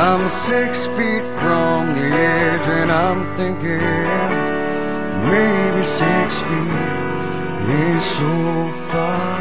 I'm six feet from the edge and I'm thinking maybe six feet is so far.